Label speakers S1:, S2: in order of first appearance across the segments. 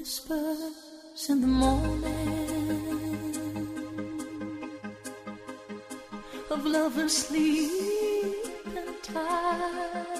S1: whispers in the morning of lovers sleeping tight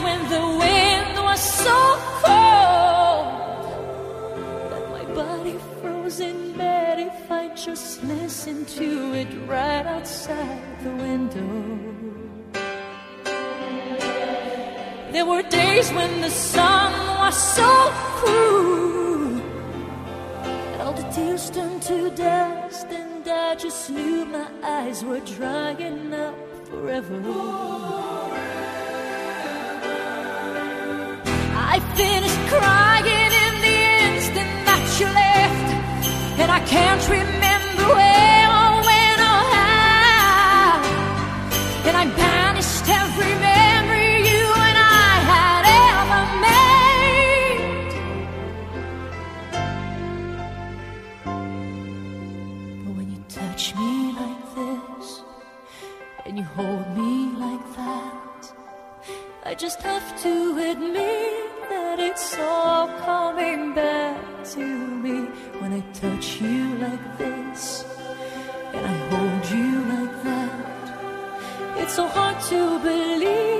S1: when the wind was so cold that my body froze in bed if I just listened to it right outside the window. There were days when the sun was so cruel, all the tears turned to dust, and I just knew my eyes were drying up forever. I finished crying in the instant that you left, and I can't remember where or when or how. And I banished every memory you and I had ever made. But when you touch me like this, and you hold me like that, I just have to admit but it's all coming back to me when I touch you like this and I hold you like that. It's so hard to believe.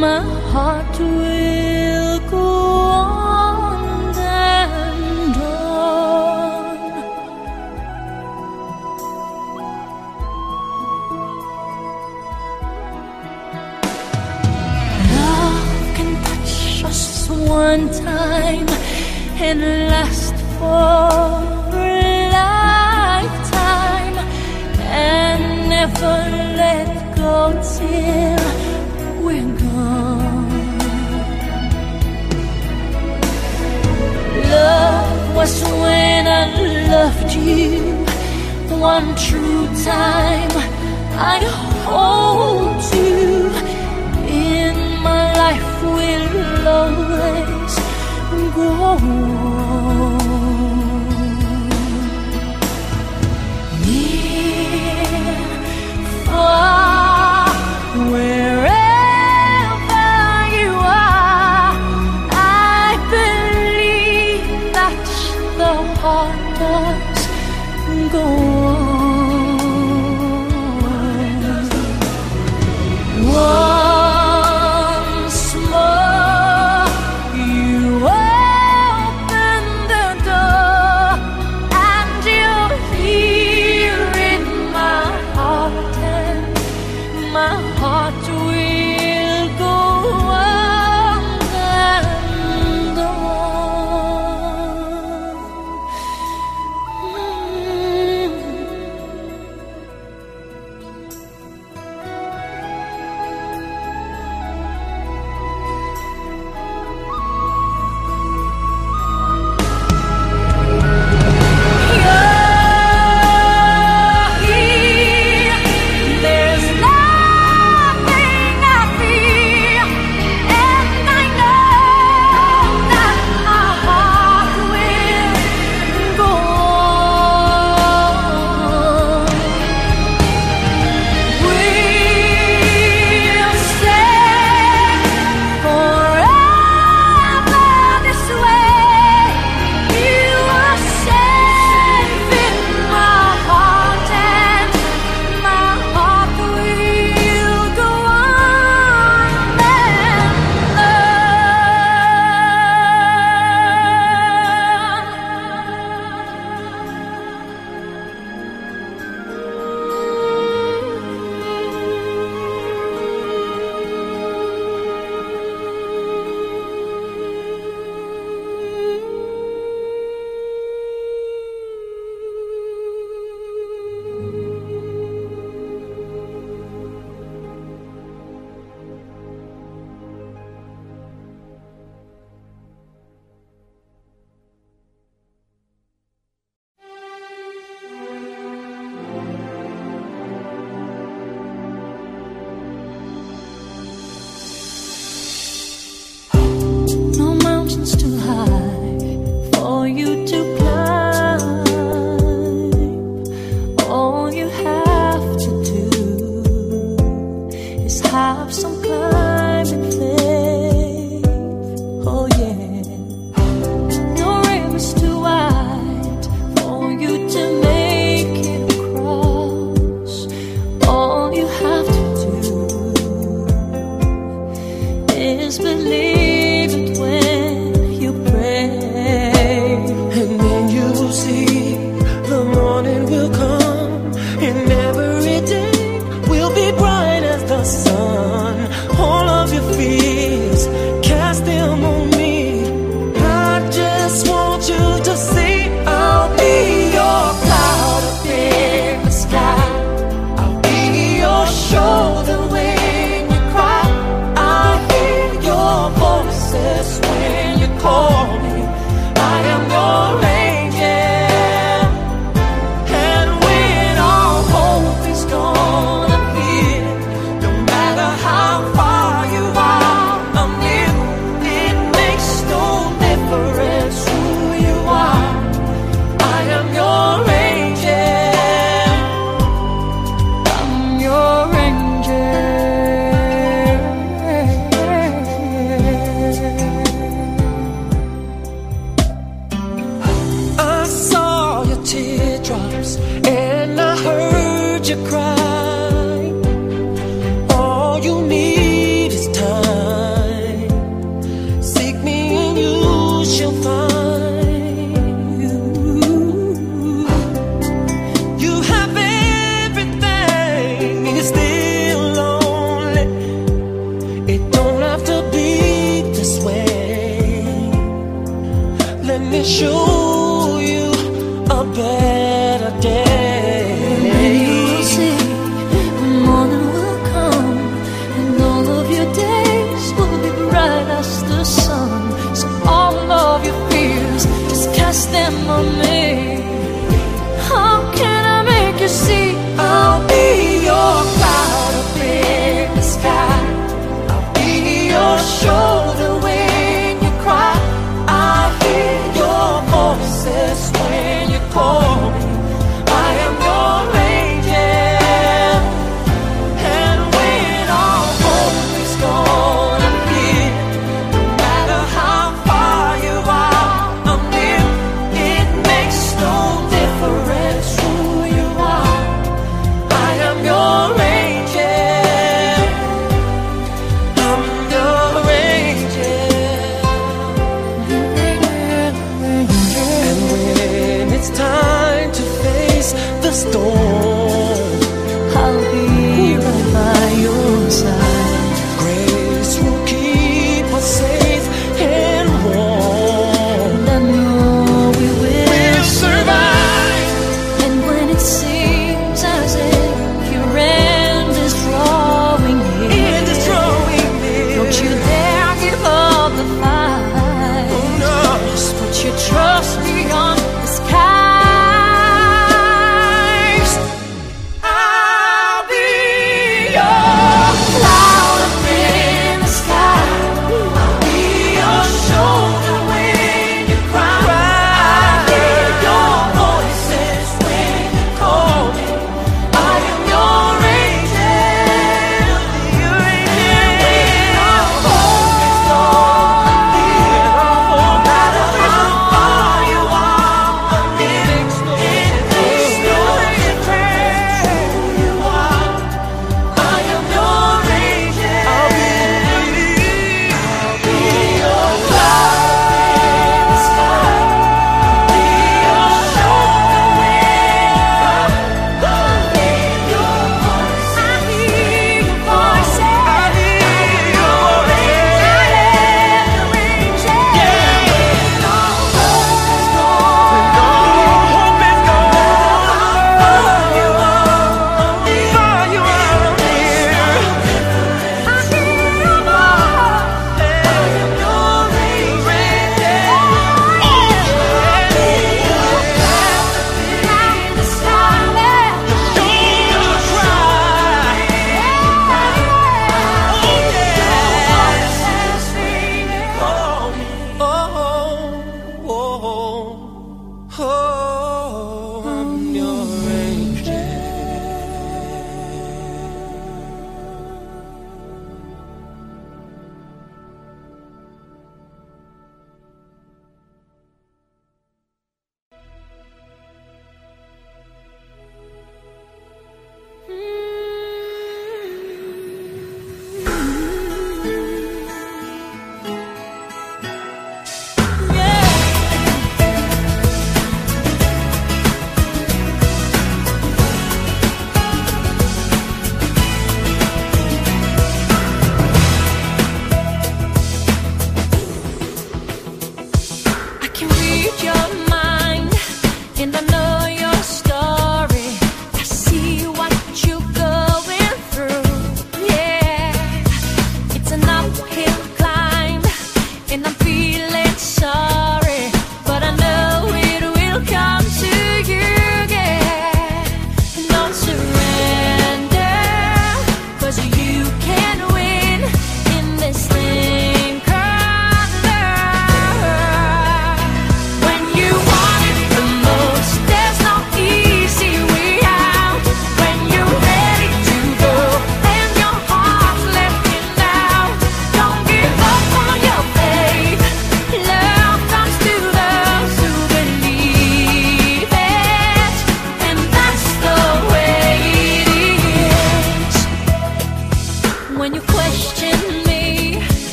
S1: my
S2: heart will go on and
S1: on. Love can touch us one time and last for a lifetime and never let go. loved you one true time. I hold you in my life will always go. And I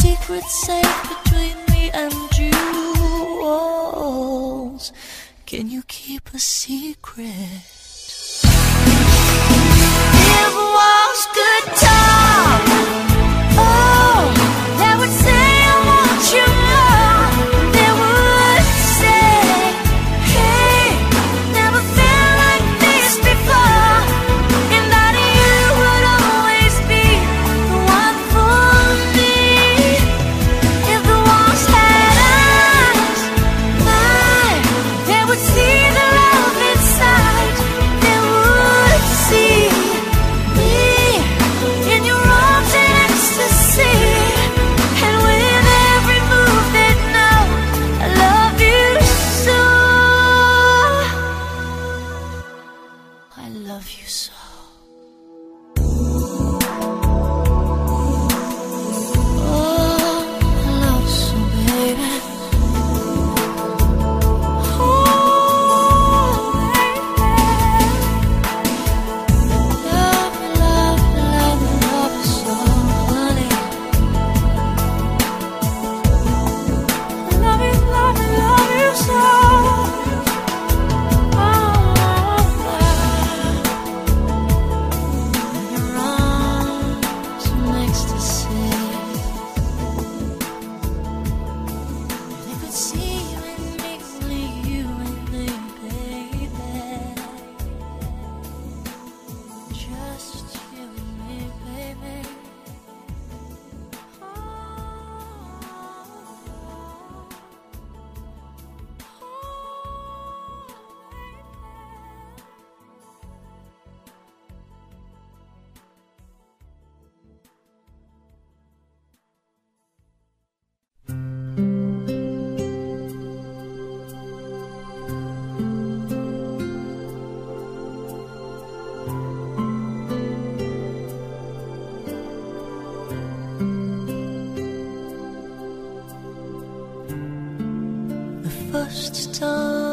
S1: secret safe between me and you. Can you keep a secret? first time.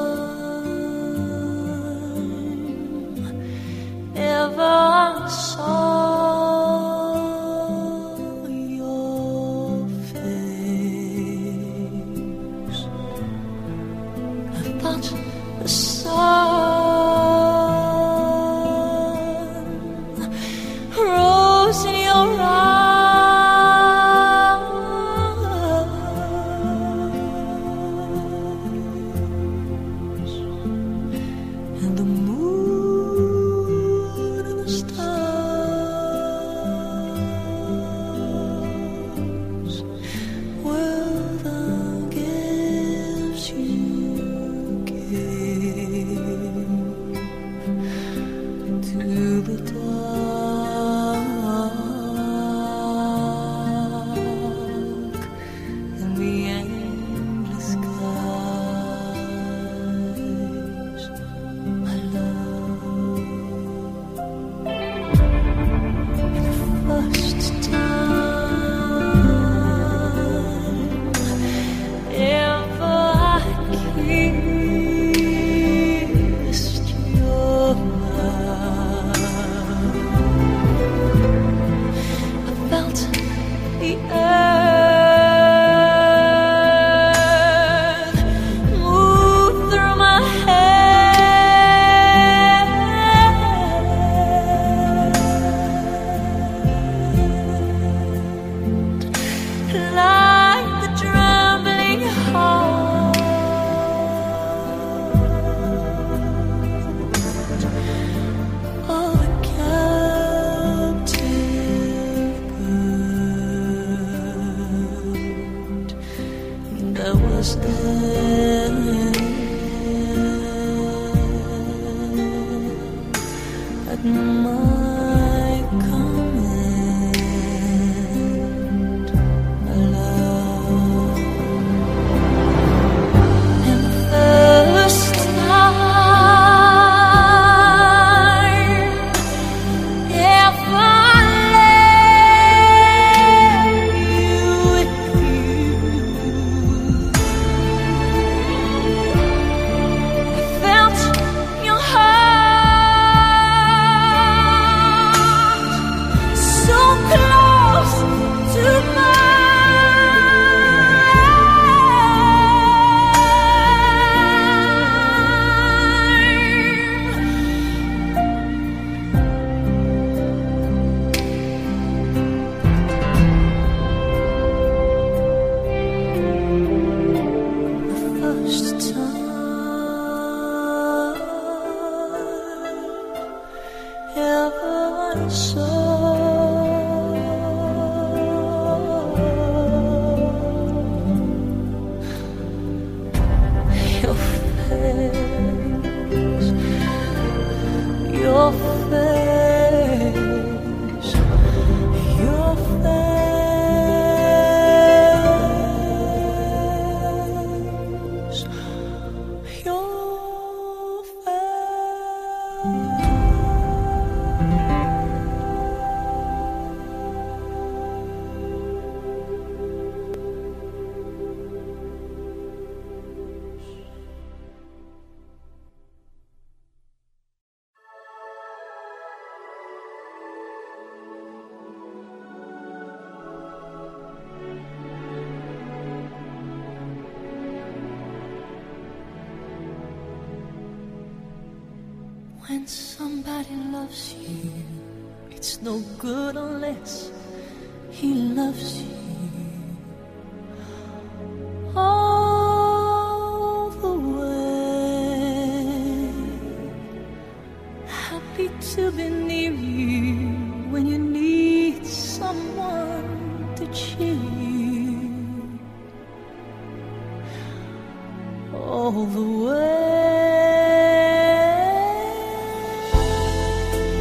S1: all the way.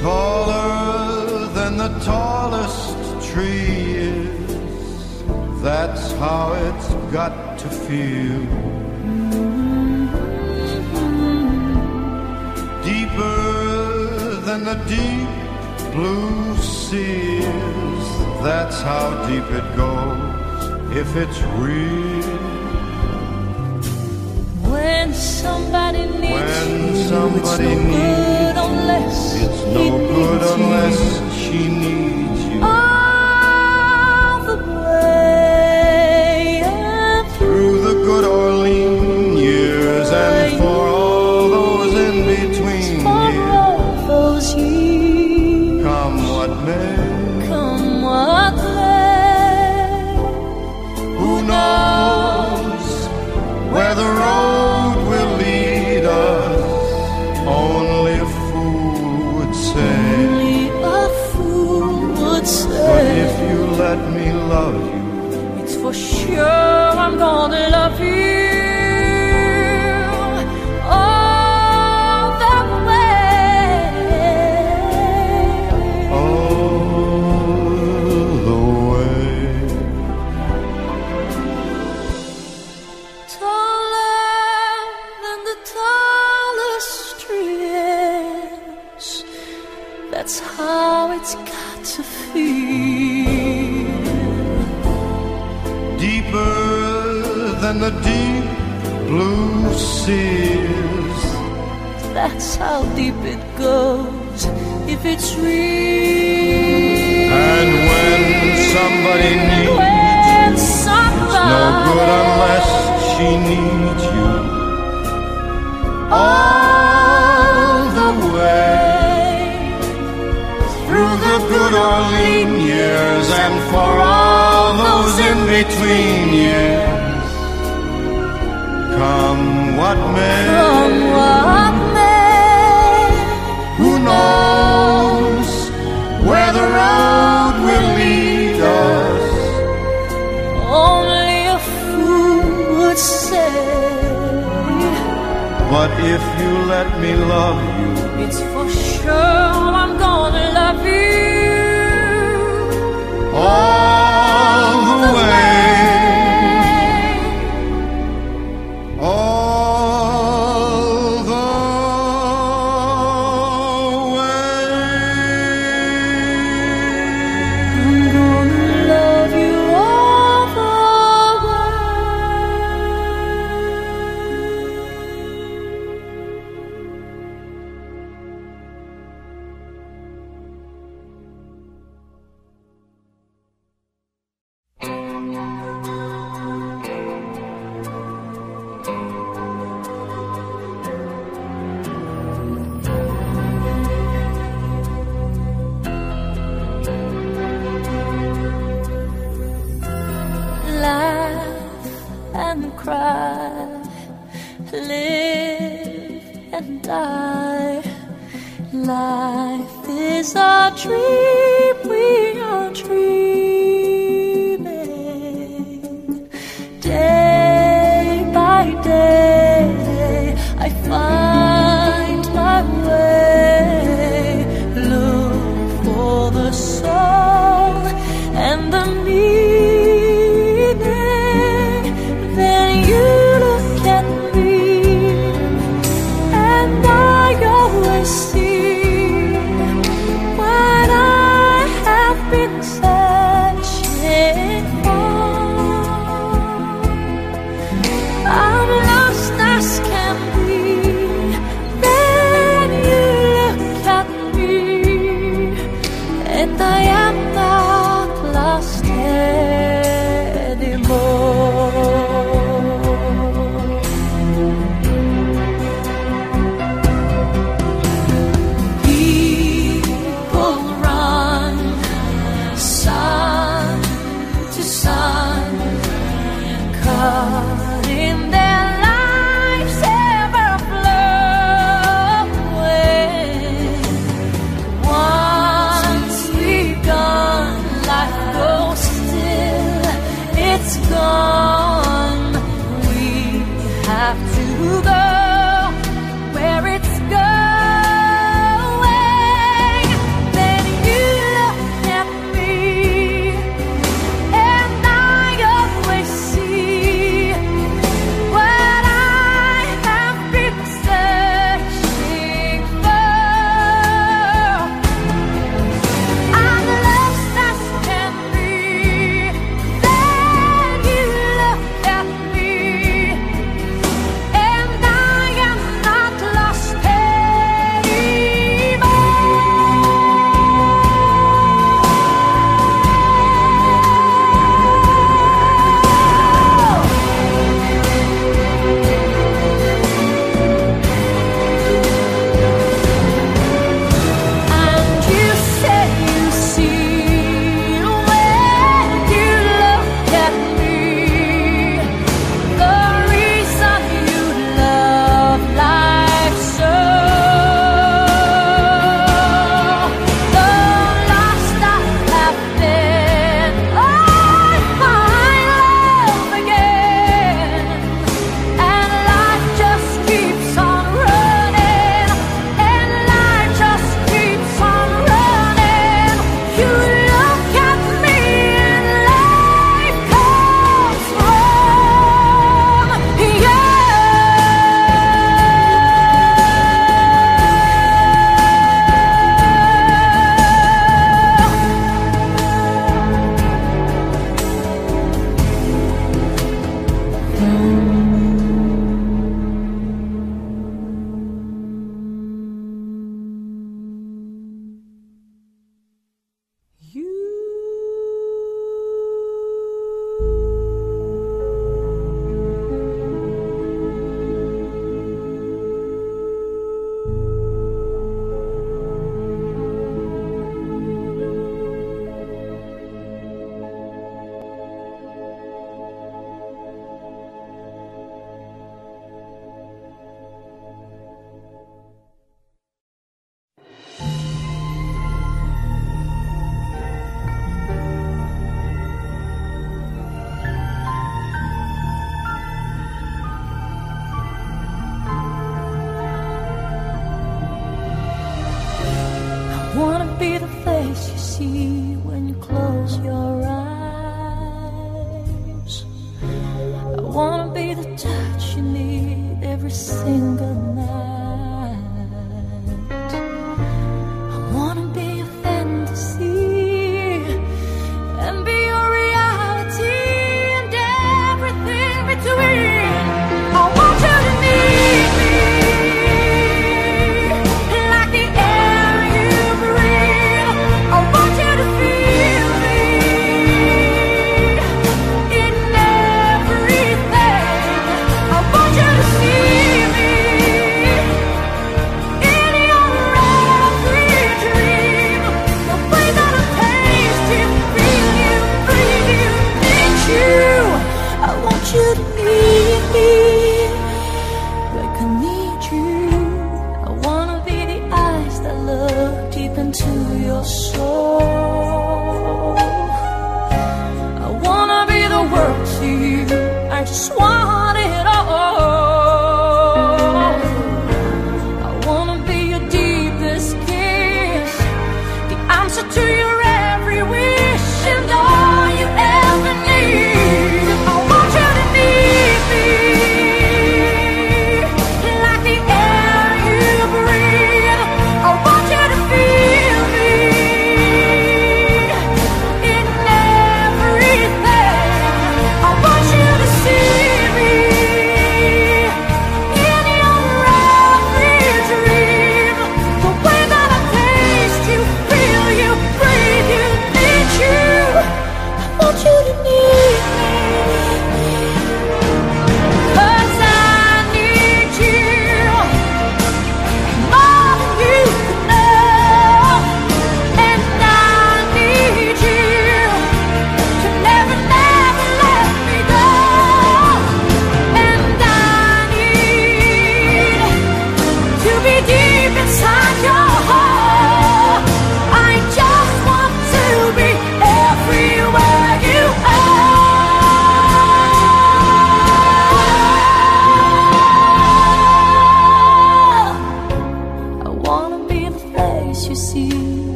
S3: Taller than the tallest tree is, that's how it's got to feel. Deeper than the deep blue sea is, that's how deep it goes if it's real
S1: somebody needs
S3: When
S1: you,
S3: somebody
S1: it's no good
S3: needs
S1: unless
S3: It's no good unless she needs seas.
S1: That's how deep it goes. If it's real.
S3: And when somebody needs
S1: when
S3: you,
S1: somebody
S3: no good unless she needs you. All the way through the good or lean years, and for all those in between years, what may.
S1: From what may,
S3: Who knows where the road will lead us?
S1: only a fool would say.
S3: But if you let me love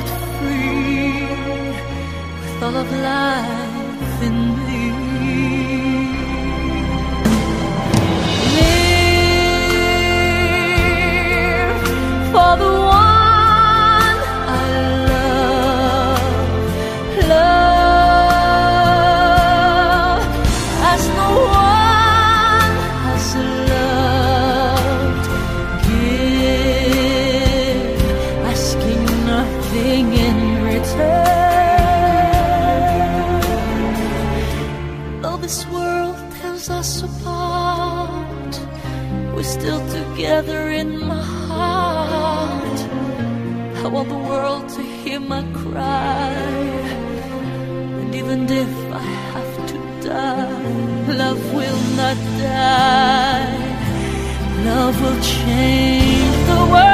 S1: set free with all of life in me. Live for the Love will change the world.